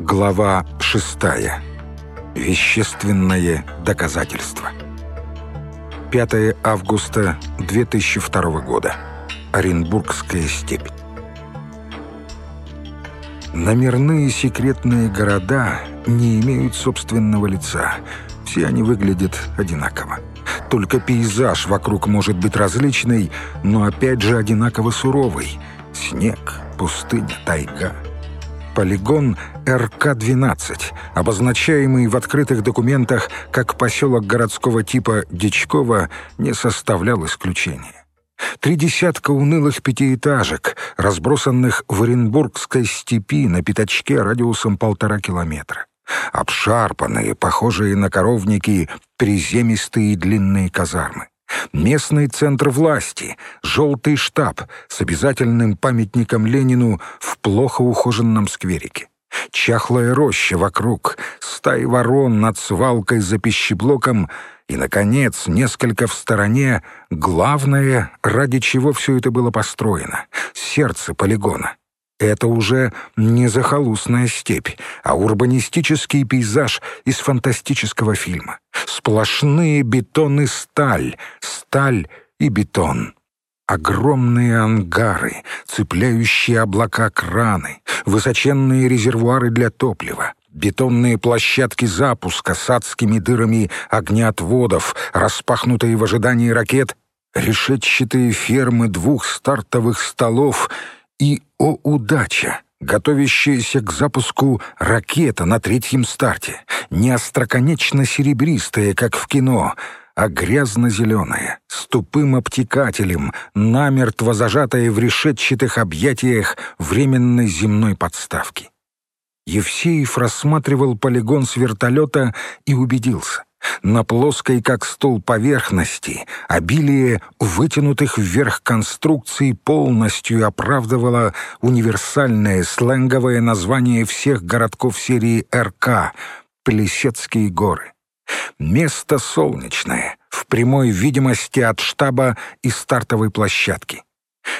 Глава 6. Вещественное доказательство. 5 августа 2002 года. Оренбургская степь. Номерные секретные города не имеют собственного лица. Все они выглядят одинаково. Только пейзаж вокруг может быть различный, но опять же одинаково суровый. Снег, пустыня, тайга — полигон РК-12, обозначаемый в открытых документах как поселок городского типа Дичкова, не составлял исключения. Три десятка унылых пятиэтажек, разбросанных в Оренбургской степи на пятачке радиусом полтора километра. Обшарпанные, похожие на коровники, приземистые длинные казармы. Местный центр власти, желтый штаб с обязательным памятником Ленину в плохо ухоженном скверике. Чахлая роща вокруг, стаи ворон над свалкой за пищеблоком и, наконец, несколько в стороне, главное, ради чего все это было построено — сердце полигона — это уже не захолустная степь, а урбанистический пейзаж из фантастического фильма. Сплошные бетон и сталь, сталь и бетон. Огромные ангары, цепляющие облака краны, высоченные резервуары для топлива, бетонные площадки запуска с адскими дырами огнеотводов, распахнутые в ожидании ракет, решетчатые фермы двух стартовых столов — и, о удача, готовящаяся к запуску ракета на третьем старте, не остроконечно-серебристая, как в кино, а грязно-зеленая, с тупым обтекателем, намертво зажатая в решетчатых объятиях временной земной подставки. Евсеев рассматривал полигон с вертолета и убедился — на плоской, как стол поверхности, обилие вытянутых вверх конструкций полностью оправдывало универсальное сленговое название всех городков серии РК — Плесецкие горы. Место солнечное, в прямой видимости от штаба и стартовой площадки.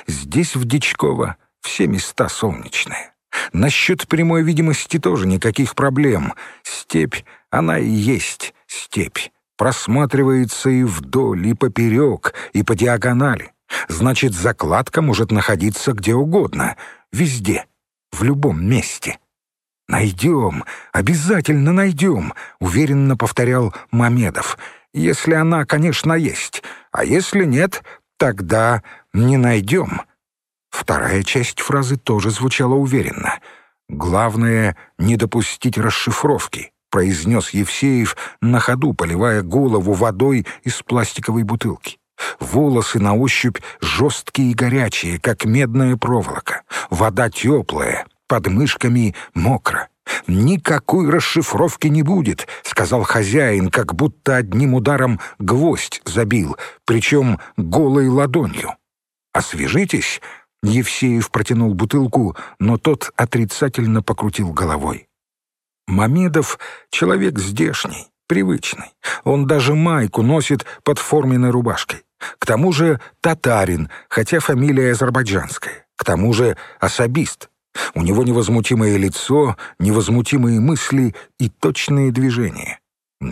Здесь, в Дичково, все места солнечные. Насчет прямой видимости тоже никаких проблем. Степь, она и есть степь просматривается и вдоль, и поперек, и по диагонали. Значит, закладка может находиться где угодно, везде, в любом месте. «Найдем, обязательно найдем», — уверенно повторял Мамедов. «Если она, конечно, есть, а если нет, тогда не найдем». Вторая часть фразы тоже звучала уверенно. «Главное — не допустить расшифровки» произнес Евсеев на ходу, поливая голову водой из пластиковой бутылки. Волосы на ощупь жесткие и горячие, как медная проволока. Вода теплая, под мышками мокро. «Никакой расшифровки не будет», — сказал хозяин, как будто одним ударом гвоздь забил, причем голой ладонью. «Освежитесь», — Евсеев протянул бутылку, но тот отрицательно покрутил головой. Мамедов — человек здешний, привычный. Он даже майку носит под форменной рубашкой. К тому же татарин, хотя фамилия азербайджанская. К тому же особист. У него невозмутимое лицо, невозмутимые мысли и точные движения.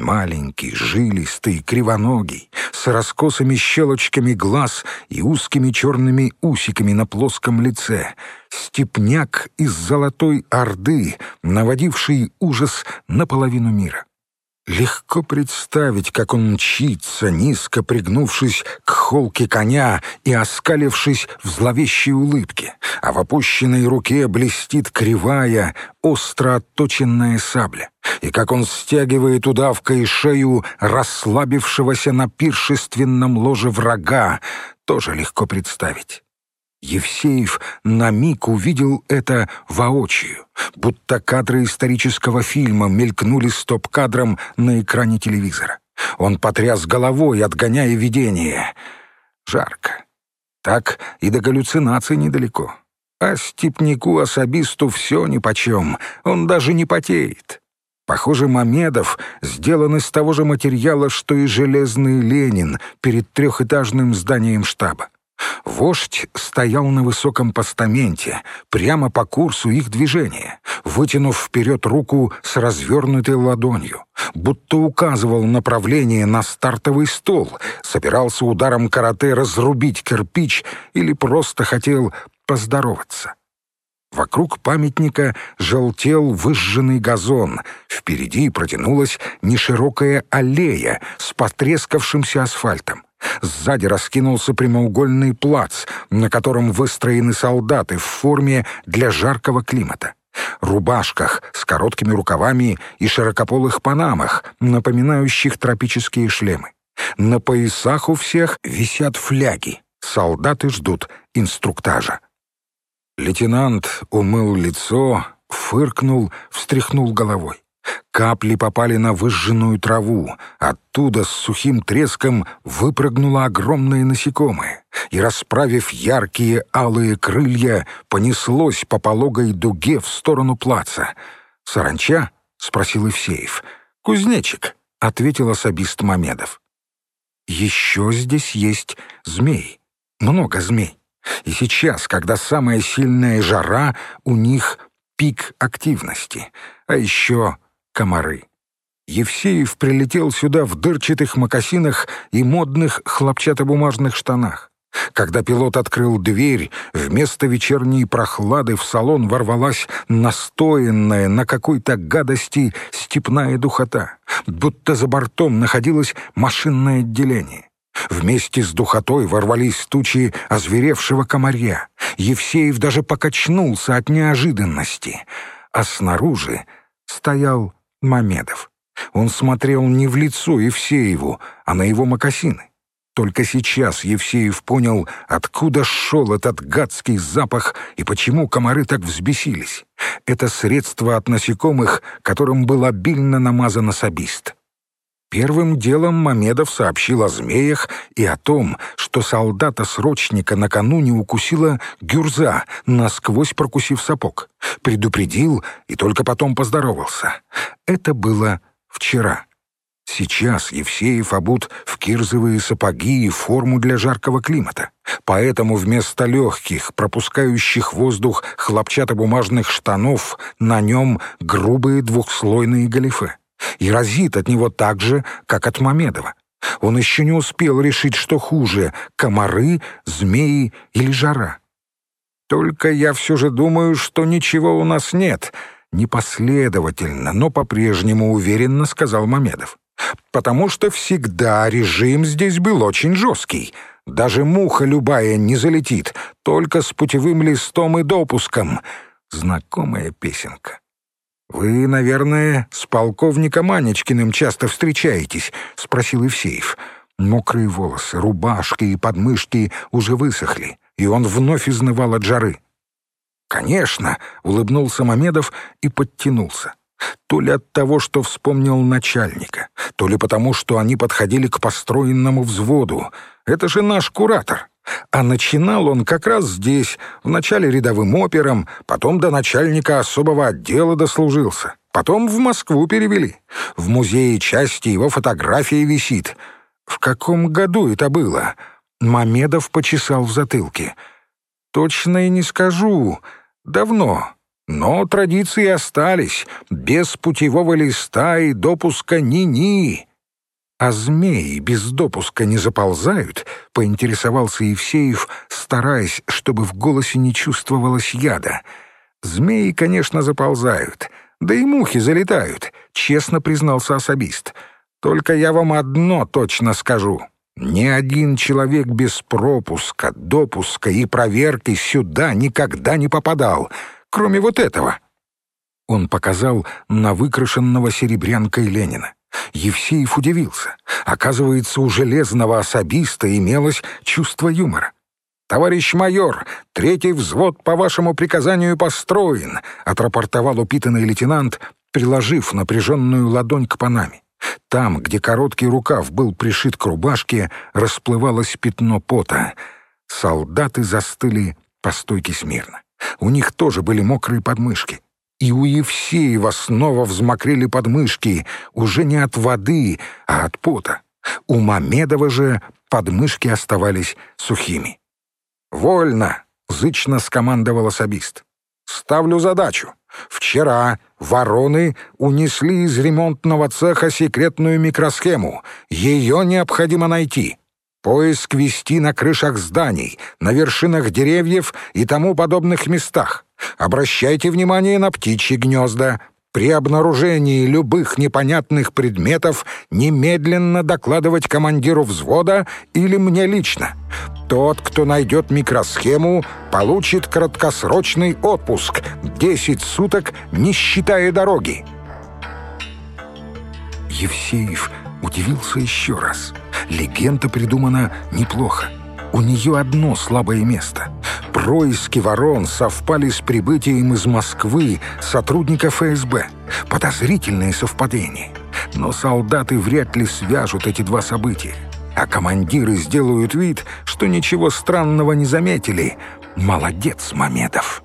Маленький, жилистый, кривоногий, с раскосыми щелочками глаз и узкими черными усиками на плоском лице. Степняк из Золотой Орды, наводивший ужас на половину мира. Легко представить, как он мчится, низко пригнувшись к холке коня и оскалившись в зловещей улыбке, а в опущенной руке блестит кривая, остро отточенная сабля, и как он стягивает удавкой шею расслабившегося на пиршественном ложе врага, тоже легко представить. Евсеев на миг увидел это воочию, будто кадры исторического фильма мелькнули стоп-кадром на экране телевизора. Он потряс головой, отгоняя видение. Жарко. Так и до галлюцинаций недалеко. А степнику-особисту все нипочем, он даже не потеет. Похоже, Мамедов сделан из того же материала, что и железный Ленин перед трехэтажным зданием штаба. Вождь стоял на высоком постаменте, прямо по курсу их движения. Вытянув вперед руку с развернутой ладонью, будто указывал направление на стартовый стол, собирался ударом карате разрубить кирпич или просто хотел поздороваться. Вокруг памятника желтел выжженный газон. Впереди протянулась неширокая аллея с потрескавшимся асфальтом. Сзади раскинулся прямоугольный плац, на котором выстроены солдаты в форме для жаркого климата. Рубашках с короткими рукавами и широкополых панамах, напоминающих тропические шлемы. На поясах у всех висят фляги. Солдаты ждут инструктажа. Лейтенант умыл лицо, фыркнул, встряхнул головой. Капли попали на выжженную траву. Оттуда с сухим треском выпрыгнуло огромное насекомое и, расправив яркие алые крылья, понеслось по пологой дуге в сторону плаца. «Саранча?» — спросил Евсеев. «Кузнечик», — ответил особист Мамедов. «Еще здесь есть змей. Много змей. И сейчас, когда самая сильная жара, у них пик активности. А еще комары. Евсеев прилетел сюда в дырчатых мокасинах и модных хлопчатобумажных штанах. Когда пилот открыл дверь, вместо вечерней прохлады в салон ворвалась настоянная на какой-то гадости степная духота, будто за бортом находилось машинное отделение. Вместе с духотой ворвались тучи озверевшего комарья. Евсеев даже покачнулся от неожиданности. А снаружи стоял Мамедов. Он смотрел не в лицо Евсееву, а на его мокасины. Только сейчас Евсеев понял, откуда шел этот гадский запах и почему комары так взбесились. Это средство от насекомых, которым был обильно намазан особист. Первым делом Мамедов сообщил о змеях и о том, что солдата-срочника накануне укусила гюрза, насквозь прокусив сапог. Предупредил и только потом поздоровался. Это было вчера. Сейчас Евсеев обут в кирзовые сапоги и форму для жаркого климата. Поэтому вместо легких, пропускающих воздух хлопчатобумажных штанов на нем грубые двухслойные галифе и разит от него так же, как от Мамедова. Он еще не успел решить, что хуже — комары, змеи или жара. «Только я все же думаю, что ничего у нас нет», — непоследовательно, но по-прежнему уверенно сказал Мамедов. «Потому что всегда режим здесь был очень жесткий. Даже муха любая не залетит, только с путевым листом и допуском». Знакомая песенка. «Вы, наверное, с полковником Анечкиным часто встречаетесь?» — спросил Евсеев. Мокрые волосы, рубашки и подмышки уже высохли, и он вновь изнывал от жары. «Конечно!» — улыбнулся Мамедов и подтянулся. То ли от того, что вспомнил начальника, то ли потому, что они подходили к построенному взводу. Это же наш куратор. А начинал он как раз здесь, вначале рядовым опером, потом до начальника особого отдела дослужился. Потом в Москву перевели. В музее части его фотография висит. В каком году это было? Мамедов почесал в затылке. Точно и не скажу. Давно. Но традиции остались. Без путевого листа и допуска ни-ни. «А змеи без допуска не заползают?» — поинтересовался Евсеев, стараясь, чтобы в голосе не чувствовалось яда. «Змеи, конечно, заползают, да и мухи залетают», — честно признался особист. «Только я вам одно точно скажу. Ни один человек без пропуска, допуска и проверки сюда никогда не попадал, кроме вот этого». Он показал на выкрашенного серебрянкой Ленина. Евсеев удивился. Оказывается, у железного особиста имелось чувство юмора. «Товарищ майор, третий взвод по вашему приказанию построен», отрапортовал упитанный лейтенант, приложив напряженную ладонь к панаме. Там, где короткий рукав был пришит к рубашке, расплывалось пятно пота. Солдаты застыли по стойке смирно. У них тоже были мокрые подмышки и у Евсеева снова взмокрели подмышки, уже не от воды, а от пота. У Мамедова же подмышки оставались сухими. «Вольно!» — зычно скомандовал особист. «Ставлю задачу. Вчера вороны унесли из ремонтного цеха секретную микросхему. Ее необходимо найти. Поиск вести на крышах зданий, на вершинах деревьев и тому подобных местах. Обращайте внимание на птичьи гнезда. При обнаружении любых непонятных предметов немедленно докладывать командиру взвода или мне лично. Тот, кто найдет микросхему, получит краткосрочный отпуск, 10 суток, не считая дороги. Евсеев удивился еще раз. Легенда придумана неплохо. У нее одно слабое место. Происки ворон совпали с прибытием из Москвы сотрудников ФСБ. Подозрительные совпадения. Но солдаты вряд ли свяжут эти два события. А командиры сделают вид, что ничего странного не заметили. Молодец, Мамедов.